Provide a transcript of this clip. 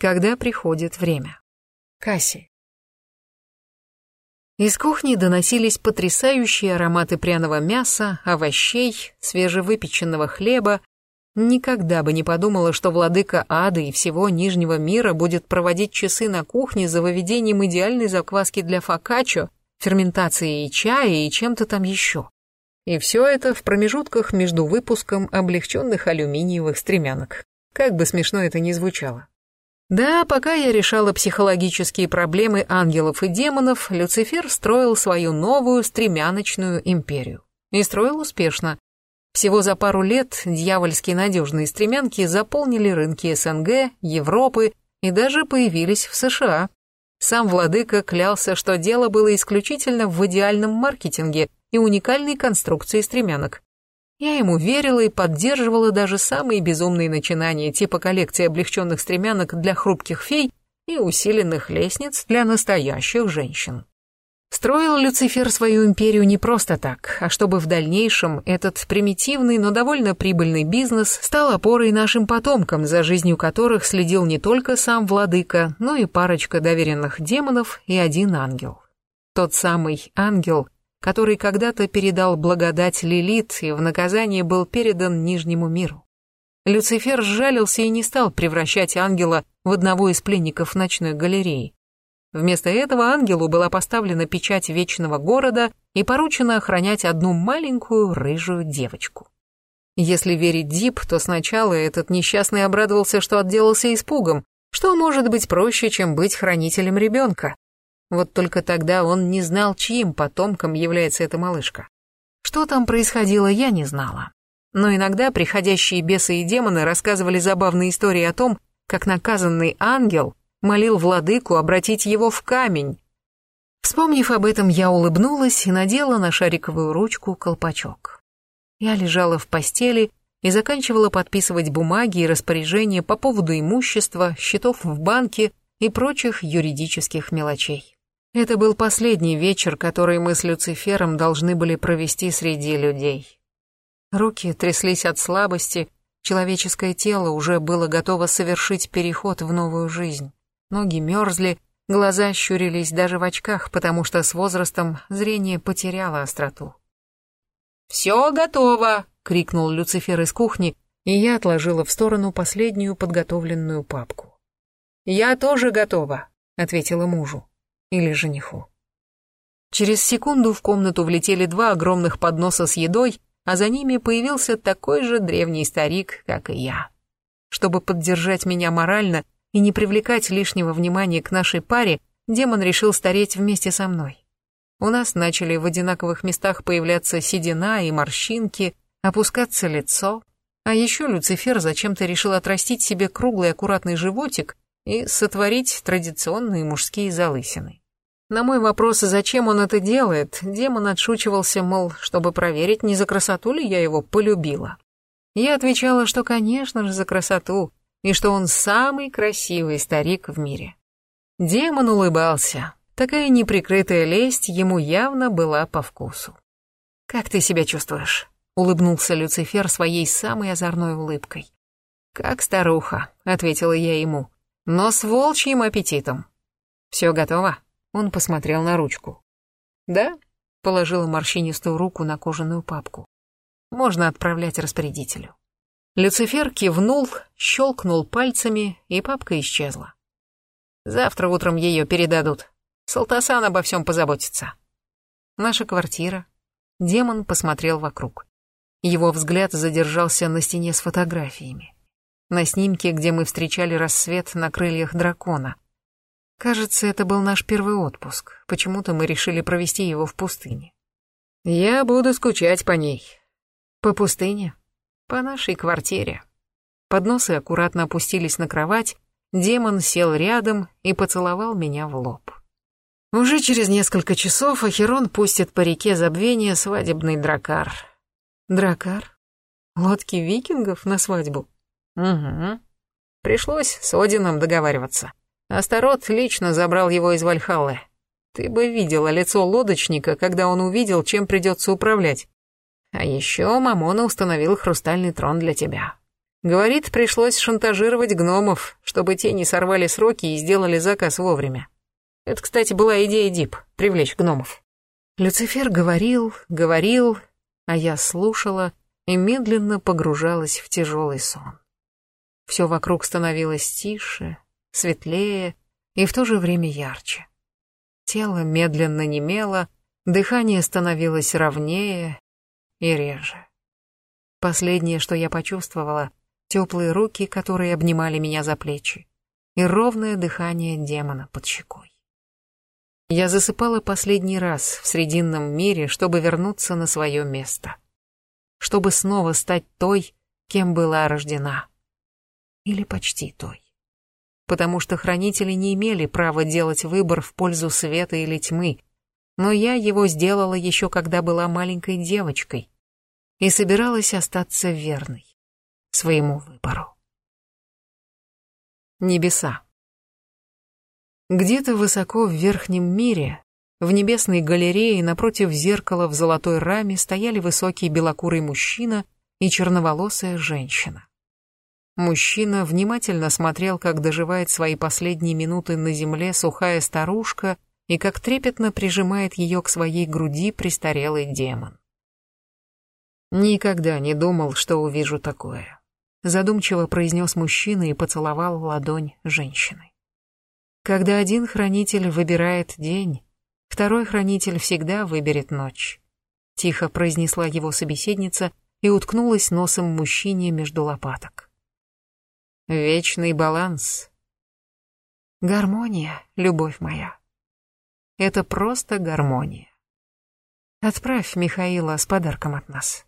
когда приходит время. Касси. Из кухни доносились потрясающие ароматы пряного мяса, овощей, свежевыпеченного хлеба. Никогда бы не подумала, что владыка ада и всего Нижнего мира будет проводить часы на кухне за выведением идеальной закваски для фокаччо, ферментацией чая и чем-то там еще. И все это в промежутках между выпуском облегченных алюминиевых стремянок. Как бы смешно это ни звучало. Да, пока я решала психологические проблемы ангелов и демонов, Люцифер строил свою новую стремяночную империю. И строил успешно. Всего за пару лет дьявольские надежные стремянки заполнили рынки СНГ, Европы и даже появились в США. Сам владыка клялся, что дело было исключительно в идеальном маркетинге и уникальной конструкции стремянок. Я ему верила и поддерживала даже самые безумные начинания типа коллекции облегченных стремянок для хрупких фей и усиленных лестниц для настоящих женщин. Строил Люцифер свою империю не просто так, а чтобы в дальнейшем этот примитивный, но довольно прибыльный бизнес стал опорой нашим потомкам, за жизнью которых следил не только сам владыка, но и парочка доверенных демонов и один ангел. Тот самый ангел — который когда-то передал благодать Лилит и в наказание был передан Нижнему миру. Люцифер сжалился и не стал превращать ангела в одного из пленников ночной галереи. Вместо этого ангелу была поставлена печать вечного города и поручено охранять одну маленькую рыжую девочку. Если верить Дип, то сначала этот несчастный обрадовался, что отделался испугом. Что может быть проще, чем быть хранителем ребенка? Вот только тогда он не знал, чьим потомком является эта малышка. Что там происходило, я не знала. Но иногда приходящие бесы и демоны рассказывали забавные истории о том, как наказанный ангел молил владыку обратить его в камень. Вспомнив об этом, я улыбнулась и надела на шариковую ручку колпачок. Я лежала в постели и заканчивала подписывать бумаги и распоряжения по поводу имущества, счетов в банке и прочих юридических мелочей. Это был последний вечер, который мы с Люцифером должны были провести среди людей. Руки тряслись от слабости, человеческое тело уже было готово совершить переход в новую жизнь. Ноги мерзли, глаза щурились даже в очках, потому что с возрастом зрение потеряло остроту. «Все готово!» — крикнул Люцифер из кухни, и я отложила в сторону последнюю подготовленную папку. «Я тоже готова», — ответила мужу или жениху. Через секунду в комнату влетели два огромных подноса с едой, а за ними появился такой же древний старик, как и я. Чтобы поддержать меня морально и не привлекать лишнего внимания к нашей паре, демон решил стареть вместе со мной. У нас начали в одинаковых местах появляться седина и морщинки, опускаться лицо, а еще Люцифер зачем-то решил отрастить себе круглый аккуратный животик и сотворить традиционные мужские залысины. На мой вопрос, зачем он это делает, демон отшучивался, мол, чтобы проверить, не за красоту ли я его полюбила. Я отвечала, что, конечно же, за красоту, и что он самый красивый старик в мире. Демон улыбался. Такая неприкрытая лесть ему явно была по вкусу. «Как ты себя чувствуешь?» — улыбнулся Люцифер своей самой озорной улыбкой. «Как старуха», — ответила я ему, — «но с волчьим аппетитом». «Все готово?» Он посмотрел на ручку. «Да?» — положила морщинистую руку на кожаную папку. «Можно отправлять распорядителю». Люцифер кивнул, щелкнул пальцами, и папка исчезла. «Завтра утром ее передадут. Салтасан обо всем позаботится». «Наша квартира». Демон посмотрел вокруг. Его взгляд задержался на стене с фотографиями. На снимке, где мы встречали рассвет на крыльях дракона — Кажется, это был наш первый отпуск. Почему-то мы решили провести его в пустыне. Я буду скучать по ней. По пустыне? По нашей квартире. Подносы аккуратно опустились на кровать, демон сел рядом и поцеловал меня в лоб. Уже через несколько часов Ахерон пустит по реке забвения свадебный дракар. Дракар? Лодки викингов на свадьбу? Угу. Пришлось с Одином договариваться. Астарот лично забрал его из Вальхаллы. Ты бы видела лицо лодочника, когда он увидел, чем придется управлять. А еще Мамона установил хрустальный трон для тебя. Говорит, пришлось шантажировать гномов, чтобы те не сорвали сроки и сделали заказ вовремя. Это, кстати, была идея Дип — привлечь гномов. Люцифер говорил, говорил, а я слушала и медленно погружалась в тяжелый сон. Все вокруг становилось тише, светлее и в то же время ярче. Тело медленно немело, дыхание становилось ровнее и реже. Последнее, что я почувствовала, теплые руки, которые обнимали меня за плечи, и ровное дыхание демона под щекой. Я засыпала последний раз в Срединном мире, чтобы вернуться на свое место. Чтобы снова стать той, кем была рождена. Или почти той. Потому что хранители не имели права делать выбор в пользу света или тьмы, но я его сделала еще когда была маленькой девочкой и собиралась остаться верной своему выбору. Небеса. Где-то высоко в верхнем мире, в небесной галерее напротив зеркала в золотой раме стояли высокий белокурый мужчина и черноволосая женщина. Мужчина внимательно смотрел, как доживает свои последние минуты на земле сухая старушка и как трепетно прижимает ее к своей груди престарелый демон. Никогда не думал, что увижу такое задумчиво произнес мужчина и поцеловал ладонь женщины. Когда один хранитель выбирает день, второй хранитель всегда выберет ночь. Тихо произнесла его собеседница и уткнулась носом мужчине между лопаток. Вечный баланс. Гармония, любовь моя. Это просто гармония. Отправь Михаила с подарком от нас.